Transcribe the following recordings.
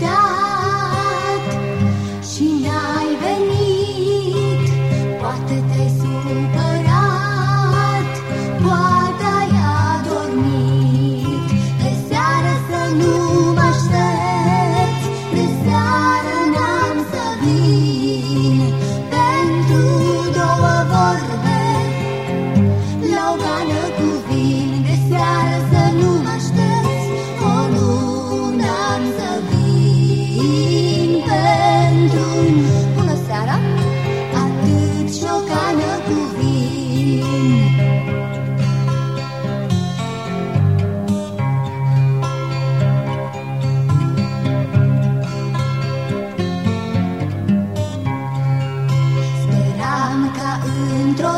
die.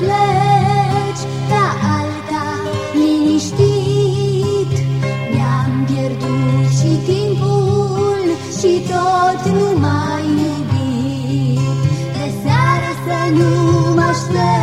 pleci la alta liniștit. Mi-am pierdut timpul și tot nu mai iubit. De seară să nu mă aștept